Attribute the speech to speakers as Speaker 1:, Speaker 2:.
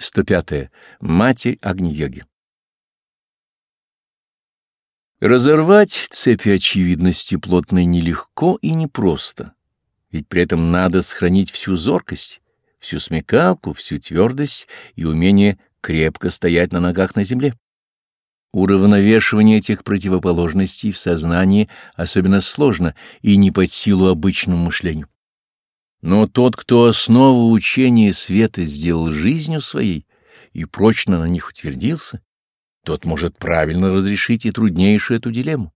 Speaker 1: 105. -е. Матерь Агни-йоги Разорвать цепи очевидности плотной нелегко и непросто, ведь при этом надо сохранить всю зоркость, всю смекалку, всю твердость и умение крепко стоять на ногах на земле. Уравновешивание этих противоположностей в сознании особенно сложно и не под силу обычному мышлению. Но тот, кто основу учения света сделал жизнью своей и прочно на них утвердился, тот может правильно разрешить и труднейшую эту дилемму.